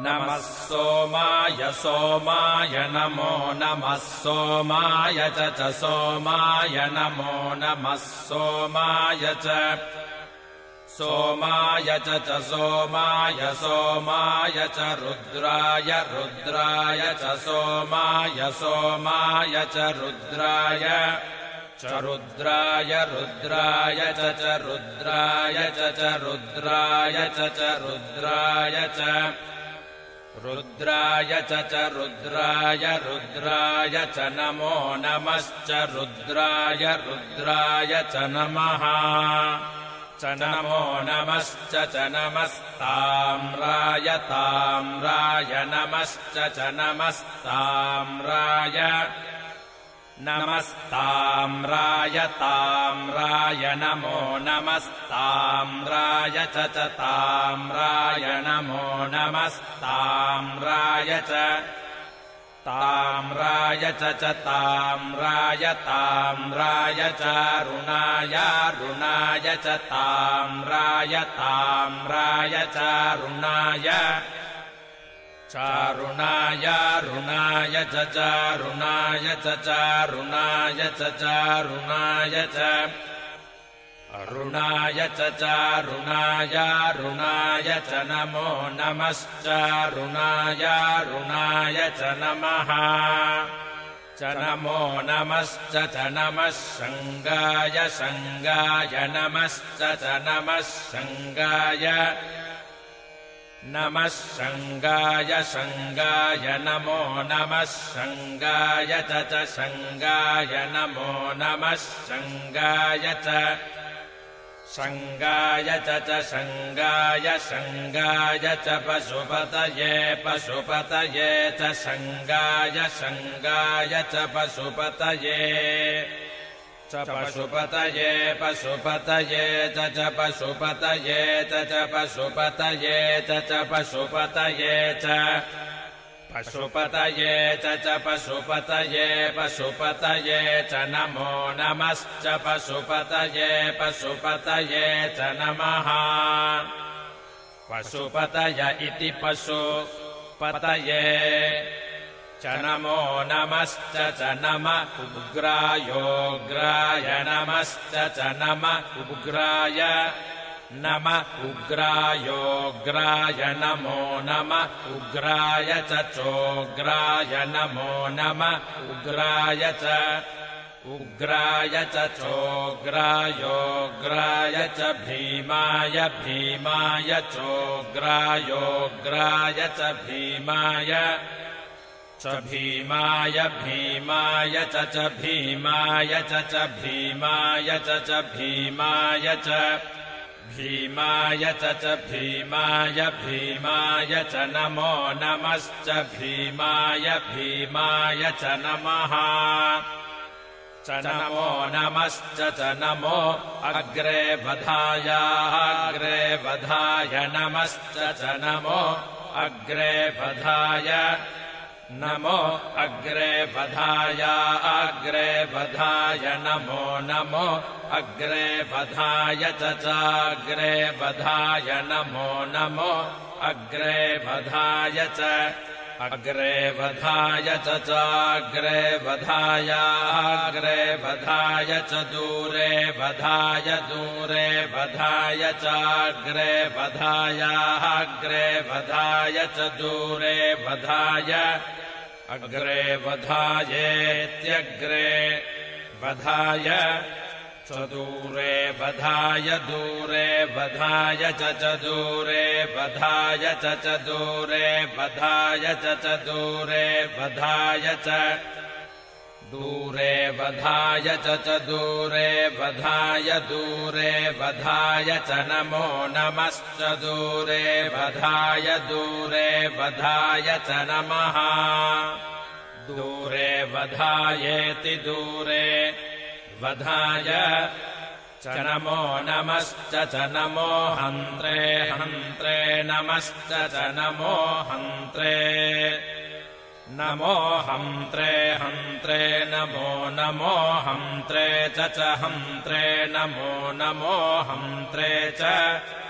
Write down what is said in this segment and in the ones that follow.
नमः सोमाय सोमाय नमो नमः सोमाय च च सोमाय नमो नमः सोमाय च। सोमाय च च सोमाय सोमाय च रुद्राय रुद्राय च सोमाय सोमाय च रुद्राय च रुद्राय रुद्राय च च रुद्राय च च रुद्राय च च रुद्राय च रुद्राय च च रुद्राय रुद्राय च नमो नमश्च रुद्राय रुद्राय च नमः। च नमो नमश्च च नमस्ताम्राय ताम्राय नमश्च च नमस्ताम्राय नमस्ताम्राय ताम्राय नमो नमस्ताम्राय च च ताम्राय नमो नमस्ताम्राय च ताम्राय च च ताम्राय ताम्राय चारुणाय रुणाय च ताम्राय ताम्राय चारुणाय चारुणाय रुणाय च चारुणाय च चारुणाय च चारुणाय च। नमो नमश्चारुणाय रुणाय च नमः। च नमो नमश्च च नमः शङ्गाय शङ्गाय नमश्च च नमः शङ्गाय नमः शङ्गाय शङ्गाय नमो नमः च च शङ्गाय नमो नमः शङ्गाय च शङ्गाय च च शङ्गाय शङ्गाय च पशुपतये पशुपतये च शङ्गाय शङ्गाय च पशुपतये पशुपतये पशुपतये च च पशुपतये च च पशुपतये च च पशुपतये च पशुपतये च च पशुपतये पशुपतये च नमो नमश्च पशुपतये पशुपतये च नमः। पशुपतय इति पशुपतये च नमो नमश्च च नम उग्रायोग्राय नमश्च च नम उग्राय नम उग्रायोग्राय नमो नम उग्राय च चोग्राय नमो नम उग्राय च उग्राय च चोग्रायोग्राय च भीमाय भीमाय चोग्रायोग्राय च भीमाय च भीमाय भीमाय च च भीमाय च च भीमाय च च भीमाय च। भीमाय च च भीमाय भीमाय च नमो नमश्च भीमाय भीमाय च नमः। च नमो नमश्च च नमो अग्रे बधायाग्रे बधाय नमश्च च नमो अग्रे बधाय नमो अग्रे बधाय अग्रे बधाय नमो नमो अग्रे बधाय च चाग्रे बधाय नमो नमो अग्रे बधाय च अग्रे बधाय च चाग्रे बधायाग्रे बधाय च दूरे बधाय दूरे बधाय चाग्रे बधायाग्रे बधाय च दूरे बधाय अग्रे बधायेत्यग्रे बधाय च च दूरे दूरे बधाय च च दूरे बधाय दूरे बधाय च नमो नमश्च दूरे बधाय दूरे बधाय च नमः दूरे बधायेति दूरे बधाय च नमो नमश्च च नमो हन्त्रे हन्त्रे नमश्च च नमो हन्त्रे। नमो हन्त्रे हन्त्रे नमो नमो हन्त्रे च च हन्त्रे नमो नमो हन्त्रे च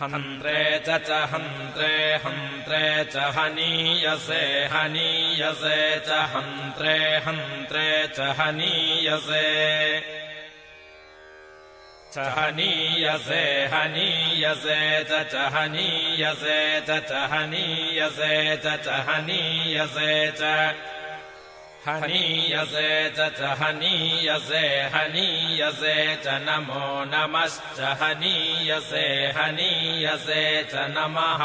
हन्त्रे च च हन्त्रे हन्त्रे च हनीयसे हनीयसे च हन्त्रे हन्त्रे च हनीयसे। च हनीयसे हनीयसे च च हनीयसे च च हनीयसे च च हनीयसे च हनीयसे च च हनीयसे हनीयसे च नमो नमश्च हनीयसे हनीयसे च नमः।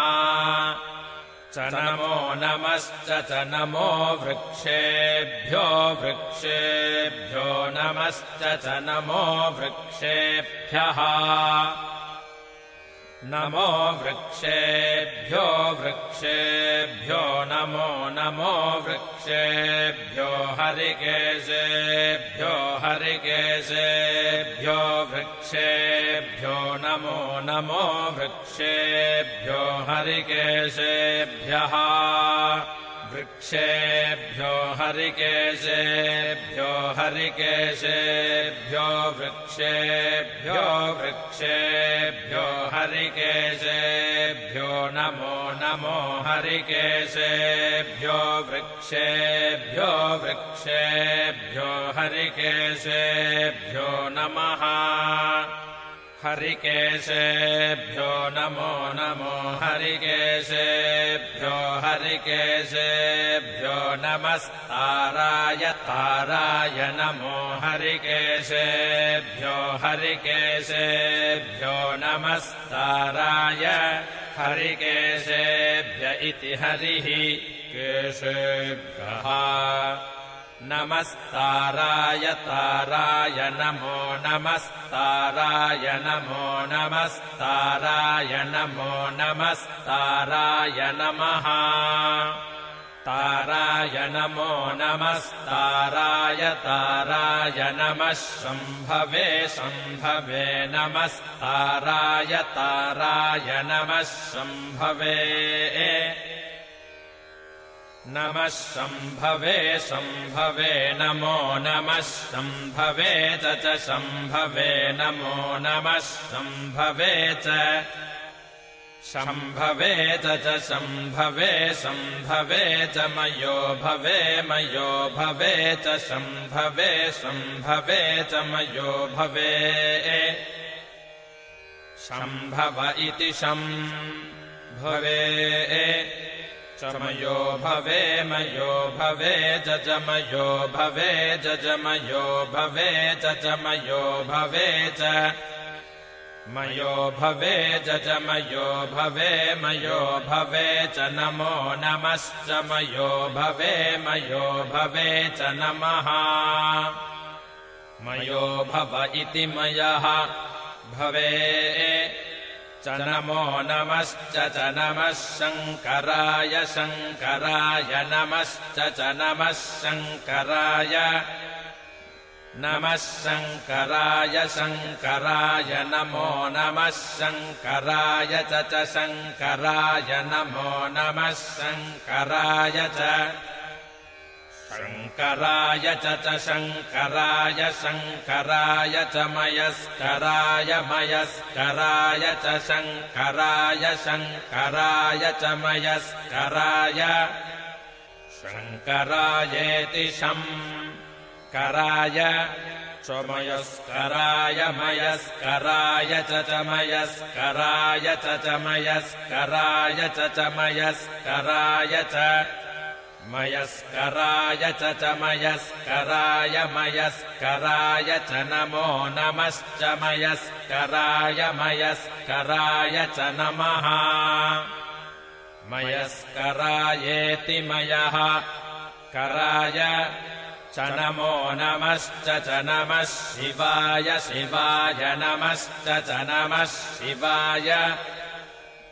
च नमो नमश्च च नमो वृक्षेभ्यो वृक्षेभ्यो नमश्च च नमो वृक्षेभ्यः। नमो वृक्षेभ्यो वृक्षेभ्यो नमो नमो वृक्षेभ्यो हरिकेशेभ्यो हरिकेशेभ्यो वृक्षेभ्यो नमो नमो वृक्षेभ्यो हरिकेशेभ्यः वृक्षेभ्यो हरिकेशेभ्यो हरिकेशेभ्यो वृक्षेभ्यो वृक्षेभ्यो हरिकेशेभ्यो नमो नमो हरिकेशेभ्यो वृक्षेभ्यो वृक्षेभ्यो हरिकेशेभ्यो नमः हरिकेशेभ्यो नमो नमो हरिकेशेभ्यो हरिकेशेभ्यो नमस्ताराय ताराय नमो हरिकेशेभ्यो हरिकेशेभ्यो नमस्ताराय हरिकेशेभ्य इति हरिः केशेभ्यः नमस्ताराय ताराय नमो नमस्ताराय नमो नमस्ताराय नमो नमस्ताराय नमः। ताराय नमो नमस्ताराय ताराय नमः शम्भवे शम्भवे नमस्ताराय ताराय नमः शम्भवे नमः शम्भवे शम्भवे नमो नमः शम्भवे च शम्भवे नमो नमः शम्भवे च। शम्भवे च शम्भवे शम्भवे च मयो भवे मयो भवे च शम्भवे शम्भवे च मयो भवे। शम्भव इति शम् भवे चमयो भवे मयो भवे जजमयो भवे जजमयो भवे जजमयो भवे च। मयो भवे जजमयो भवे मयो भवे च नमो नमश्च मयो भवे मयो भवे च नमः। मयो भव इति मयः भवे च नमो नमश्च च नमः शङ्कराय शङ्कराय नमश्च च नमः शङ्कराय। नमः शङ्कराय शङ्कराय नमो नमः शङ्कराय च च शङ्कराय नमो नमः शङ्कराय च शङ्कराय च च शङ्कराय शङ्कराय च मयस्कराय मयस्कराय च शङ्कराय शङ्कराय च मयस्कराय। शङ्करायेति शम् कराय स्वमयस्कराय मयस्कराय च च मयस्कराय च च मयस्कराय च च मयस्कराय च मयस्कराय च च मयस्कराय मयस्कराय च नमो नमश्च मयस्कराय मयस्कराय च नमः। मयस्करायेति मयः। कराय च नमो नमश्च च नमः। शिवाय शिवाय नमश्च च नमः। शिवाय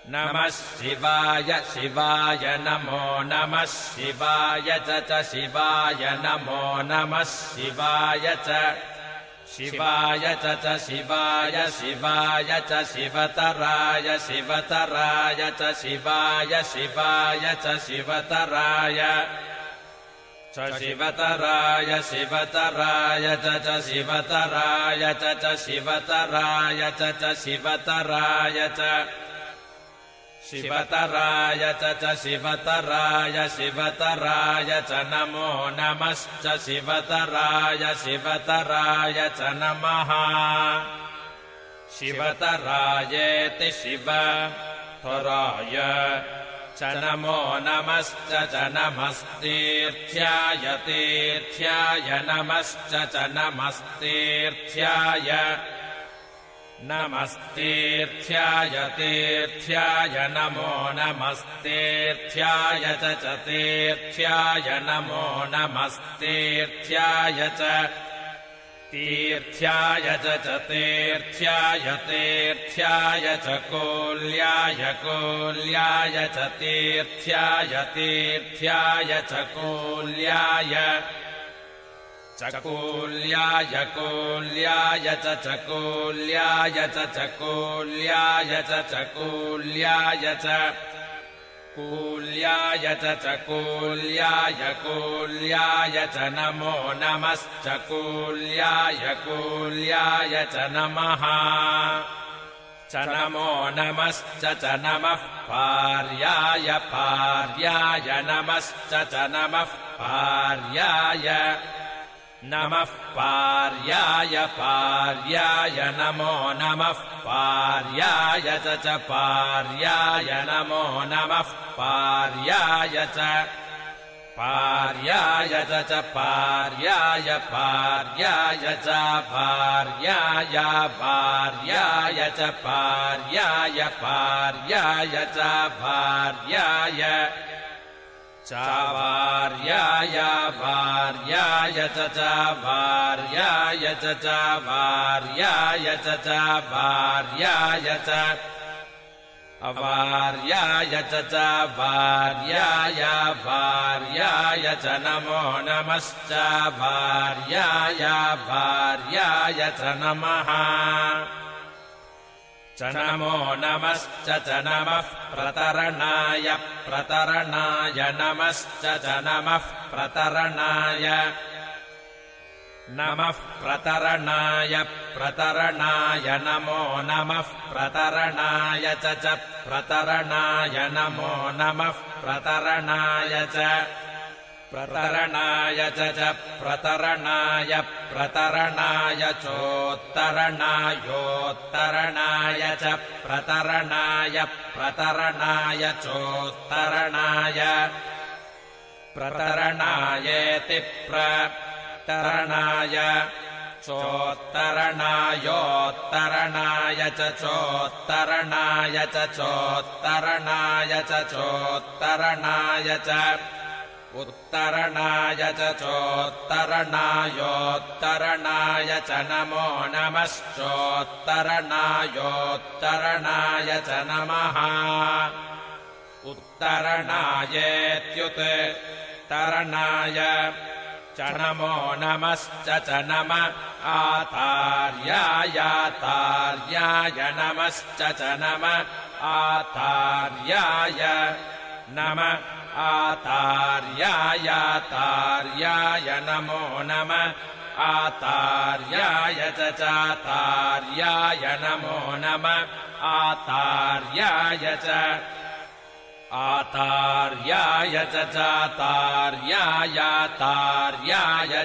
नमः शिवाय शिवाय नमो नमः शिवाय च शिवाय नमो नमः शिवाय च शिवाय च च शिवाय शिवाय च शिवतराय शिवतराय च शिवाय शिवाय च शिवतराय च शिवतराय शिवतराय च च शिवतराय च शिवतराय च शिवतराय च शिवतराय च शिवतराय शिवतराय च नमो नमश्च शिवतराय शिवतराय च नमः। शिवतरायेति शिव त्वराय च नमो नमश्च च नमस्तीर्थ्याय तीर्थ्याय नमश्च च नमस्तीर्थ्याय नमस्तीर्थ्याय तीर्थ्याय नमो नमस्तीर्थ्याय च तीर्थ्याय नमो नमस्तीर्थ्याय च तीर्थ्याय च तीर्थ्याय तीर्थ्याय च कोल्याय कोल्याय च तीर्थ्याय तीर्थ्याय च कोल्याय चकोल्याय कोल्याय च चकोल्याय च चकोल्याय च चकोल्याय च कूल्याय च चकोल्याय कोल्याय च नमो नमश्च कूल्याय कोल्याय च नमः च नमो नमश्च च नमः पार्याय पार्याय नमश्च च नमः पार्याय नमः पार्याय पार्याय नमो नमः पार्याय च पार्याय नमो नमः पार्याय च पार्याय च पार्याय पार्याय च पार्याय पार्याय च पार्याय पार्याय च पार्याय चावार्याय वार्याय च चावार्याय च चावार्याय च चावार्याय च। अवार्याय च चावार्याय वार्याय च नमो नमश्च भार्याय भार्याय च नमः च नमो नमश्च च नमः प्रतरणाय प्रतरणाय नमश्च च नमः प्रतरणाय। नमः प्रतरणाय प्रतरणाय नमो नमः प्रतरणाय च प्रतरणाय नमो नमः प्रतरणाय च प्रतरणाय च प्रतरणाय प्रतरणाय चोत्तरणायोत्तरणाय च प्रतरणाय प्रतरणाय चोत्तरणाय प्रतरणायेति प्रतरणाय चोत्तरणायोत्तरणाय च चोत्तरणाय च चोत्तरणाय च चोत्तरणाय च उत्तरणाय च चोत्तरणायोत्तरणाय च नमो नमश्चोत्तरणायोत्तरणाय च नमः। उत्तरणायेत्युत् तरणाय च नमो नमश्च च नम आतार्यायातार्याय नमश्च च नम आतार्याय नम आतार्यायातार्याय नमो नम। आतार्याय च चातार्याय नमो नम। आतार्याय च। आतार्याय च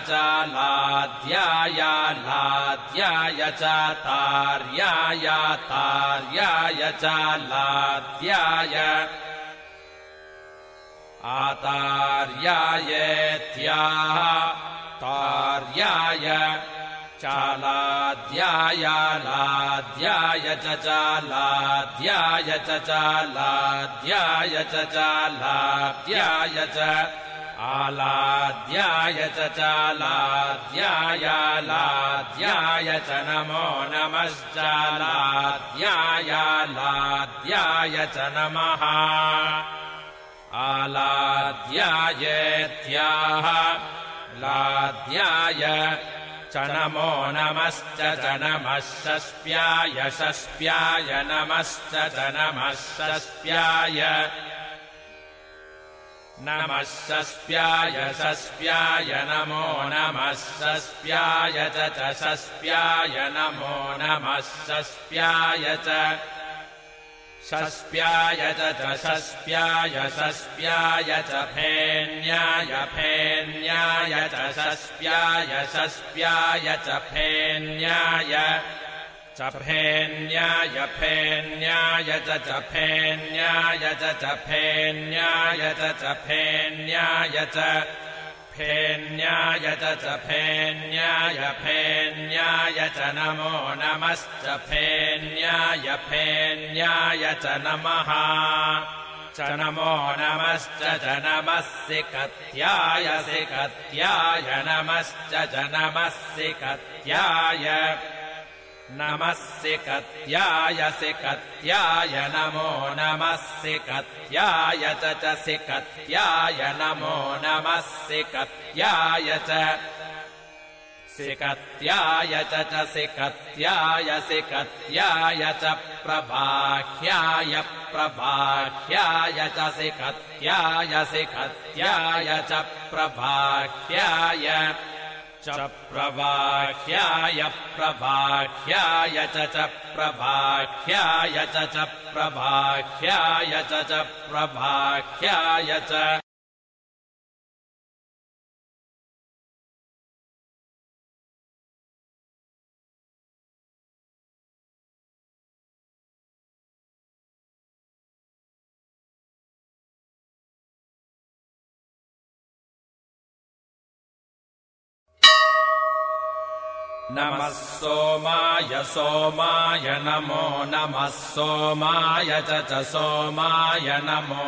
च लाद्याय लाद्याय चातार्यायातार्याय च लाद्याय आतार्यायेत्याः तार्याय चालाद्याय लाद्याय च चालाद्याय चालाद्याय चालाद्याय च आलाद्याय च चालाद्याय लाद्याय च नमो नमश्चालाद्याय लाद्याय च नमः आलाद्यायेत्याह। लाद्याय च नमो नमश्च च नमः शस्प्याय नमश्च च नमः शस्प्याय नमः शस्प्याय नमो नमः शस्प्याय च शस्प्याय नमो नमः शस्प्याय च शस्प्याय शस्प्याय च फेन्याय फेन्याय च शस्प्याय शस्प्याय च फेन्याय। च फेन्याय फेन्याय च फेन्याय च फेन्याय च फेन्याय च फेन्याय च फेन्याय च नमो नमश्च फेन्याय फेन्याय च नमः। च नमो नमश्च जनमसि कत्याय सि कत्याय नमश्च जनमसि कत्याय नमस्सि कत्यायसि कत्याय नमो नमस्सि कत्याय च सि कत्याय नमो नमस्सि कत्याय च। सि कत्याय च सि कत्याय सि कत्याय च प्रबाह्याय प्रबाह्याय च सि कत्याय सि कत्याय च च प्रवाह्याय प्रवाह्याय च प्रवाह्याय च प्रवाह्याय च प्रवाह्याय च नमः सोमाय सोमाय नमो नमः सोमाय च सोमाय नमो